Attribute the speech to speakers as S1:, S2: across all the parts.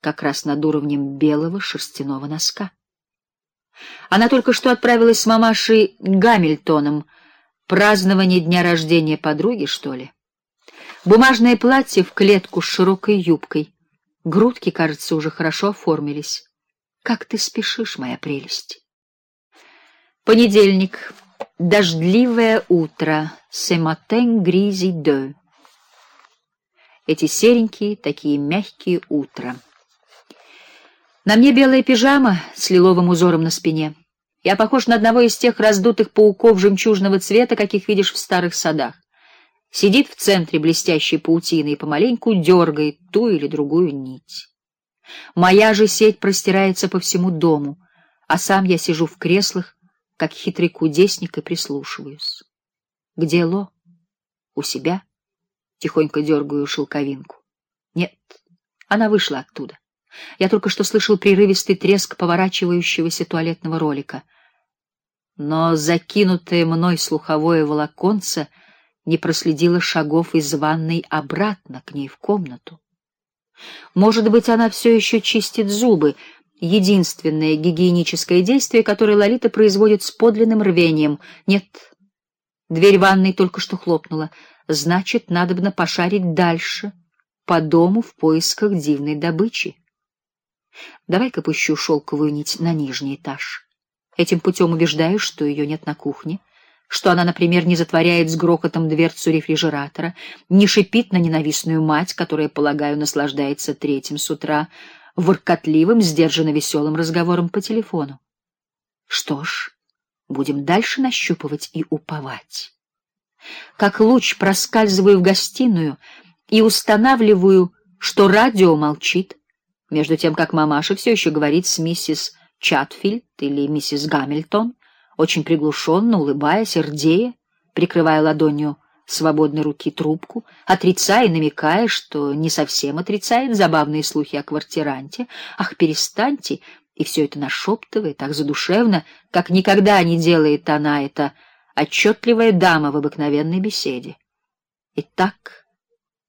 S1: как раз над уровнем белого шерстяного носка. Она только что отправилась с мамашей Гамильтоном. Празднование дня рождения подруги, что ли? Бумажное платье в клетку с широкой юбкой. Грудки, кажется, уже хорошо оформились. Как ты спешишь, моя прелесть. Понедельник. Дождливое утро. Сематен гризи де. Эти серенькие, такие мягкие утра. На мне белая пижама с лиловым узором на спине. Я похож на одного из тех раздутых пауков жемчужного цвета, каких видишь в старых садах. Сидит в центре блестящей паутины и помаленьку дергает ту или другую нить. Моя же сеть простирается по всему дому, а сам я сижу в креслах, как хитрый кудесник, и прислушиваюсь. Где Ло? У себя? Тихонько дергаю шелковинку. Нет, она вышла оттуда. Я только что слышал прерывистый треск поворачивающегося туалетного ролика. Но закинутое мной слуховое волоконце не проследило шагов из ванной обратно к ней в комнату. Может быть, она все еще чистит зубы, единственное гигиеническое действие, которое Лолита производит с подлинным рвением. Нет. Дверь ванной только что хлопнула. Значит, надобно пошарить дальше по дому в поисках дивной добычи. Давай-ка пущу шелковую нить на нижний этаж. Этим путем убеждаюсь, что ее нет на кухне, что она, например, не затворяет с грохотом дверцу рефрижератора, не шипит на ненавистную мать, которая, полагаю, наслаждается третьим с утра воркотливым, сдержанно веселым разговором по телефону. Что ж, будем дальше нащупывать и уповать. Как луч проскальзываю в гостиную и устанавливаю, что радио молчит между тем как мамаша все еще говорит с миссис Чатфилд или миссис Гамильтон, очень приглушенно улыбаясь, рдея, прикрывая ладонью свободной руки трубку, отрицая и намекая, что не совсем отрицает забавные слухи о квартиранте. Ах, перестаньте! И все это нашептывает так задушевно, как никогда не делает она это отчетливая дама в обыкновенной беседе. Итак,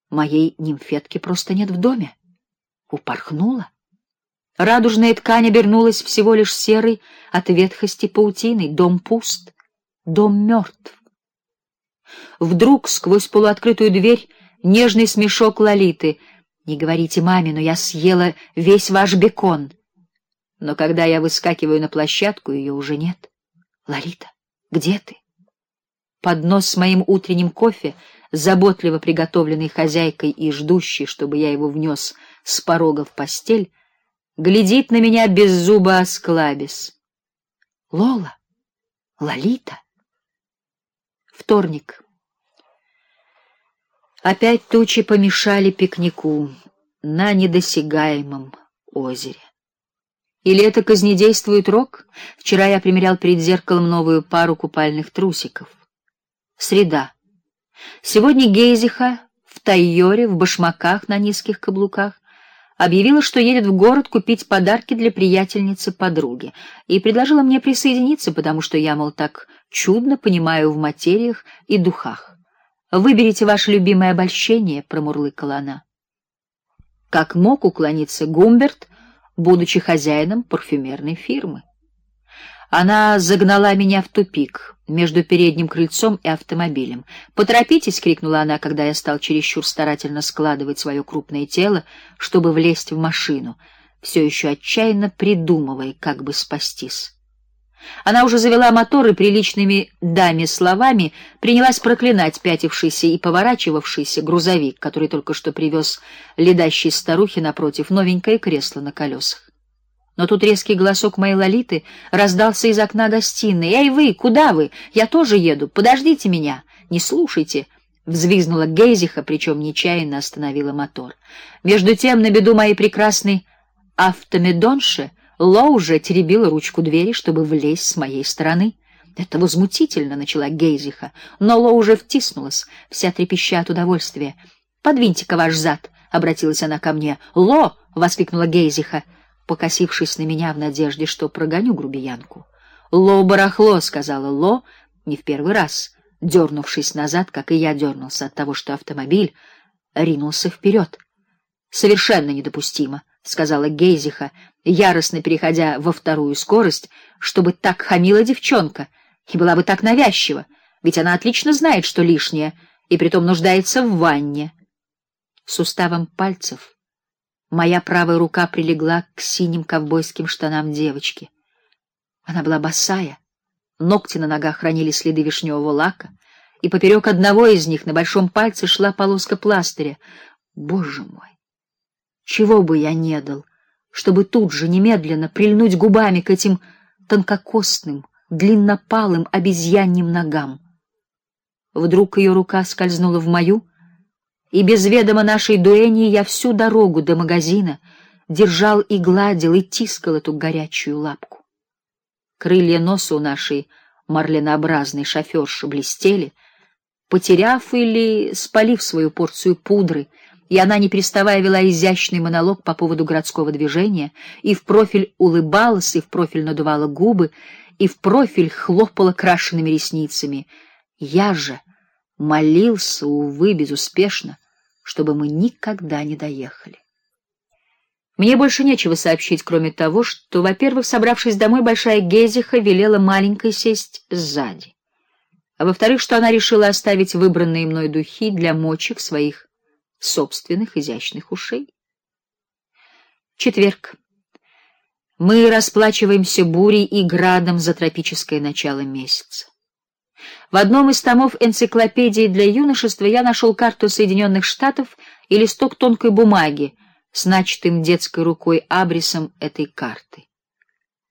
S1: моей нимфетки просто нет в доме упорхнула. Радужная ткань обернулась всего лишь серой от ветхости паутиной. Дом пуст, дом мертв. Вдруг сквозь полуоткрытую дверь нежный смешок Лолиты. Не говорите маме, но я съела весь ваш бекон. Но когда я выскакиваю на площадку, ее уже нет. Лолита, где ты? Поднос с моим утренним кофе, заботливо приготовленный хозяйкой и ждущий, чтобы я его внес с порога в постель, глядит на меня без зуба осклабис. Лола, Лолита. Вторник. Опять тучи помешали пикнику на недосягаемом озере. Или это казнедействует рок? Вчера я примерял перед зеркалом новую пару купальных трусиков. Среда. Сегодня Гейзиха в тайоре, в башмаках на низких каблуках объявила, что едет в город купить подарки для приятельницы подруги, и предложила мне присоединиться, потому что я, мол, так чудно понимаю в материях и духах. Выберите ваше любимое обольщение, промурлыкала она. Как мог уклониться Гумберт, будучи хозяином парфюмерной фирмы? Она загнала меня в тупик между передним крыльцом и автомобилем. "Поторопитесь", крикнула она, когда я стал чересчур старательно складывать свое крупное тело, чтобы влезть в машину, все еще отчаянно придумывая, как бы спастись. Она уже завела мотор и приличными даме словами принялась проклинать пятившийся и поворачивавшийся грузовик, который только что привез ледащей старухе напротив новенькое кресло на колесах. Но тут резкий голосок моей Лолиты раздался из окна гостиной. "Эй вы, куда вы? Я тоже еду. Подождите меня. Не слушайте", взвизгнула Гейзиха, причем нечаянно остановила мотор. Между тем, на беду моей прекрасной автомедонши, Ло уже теребила ручку двери, чтобы влезть с моей стороны. Это возмутительно, начала Гейзиха, но Ло уже втиснулась, вся трепеща от удовольствия. Подвиньте-ка ваш зад, обратилась она ко мне. Ло, воскликнула Гейзиха покосившись на меня в надежде, что прогоню грубиянку. "Ло барахло", сказала Ло, не в первый раз, дернувшись назад, как и я дернулся от того, что автомобиль ринулся вперед. Совершенно недопустимо, — сказала Гейзиха, яростно переходя во вторую скорость, чтобы так хамила девчонка и была бы так навязчива, ведь она отлично знает, что лишнее, и притом нуждается в ванне. Суставом пальцев моя правая рука прилегла к синим ковбойским штанам девочки. Она была босая, ногти на ногах хранили следы вишневого лака, и поперек одного из них на большом пальце шла полоска пластыря. Боже мой! Чего бы я не дал, чтобы тут же немедленно прильнуть губами к этим тонкокостным, длиннопалым обезьяньим ногам. Вдруг ее рука скользнула в мою, и без ведома нашей дуэни я всю дорогу до магазина держал и гладил и тискал эту горячую лапку. Крылья носа у нашей марленообразной шоферши блестели, потеряв или спалив свою порцию пудры, и она, не переставая, вела изящный монолог по поводу городского движения, и в профиль улыбалась, и в профиль надувала губы, и в профиль хлопала крашенными ресницами. Я же молился, увы, безуспешно, чтобы мы никогда не доехали. Мне больше нечего сообщить, кроме того, что, во-первых, собравшись домой, большая Гезиха велела маленькой сесть сзади, а во-вторых, что она решила оставить выбранные мной духи для мочек своих собственных изящных ушей. Четверг. Мы расплачиваемся бурей и градом за тропическое начало месяца. В одном из томов энциклопедии для юношества я нашел карту Соединенных Штатов и листок тонкой бумаги с начатым детской рукой абрисом этой карты.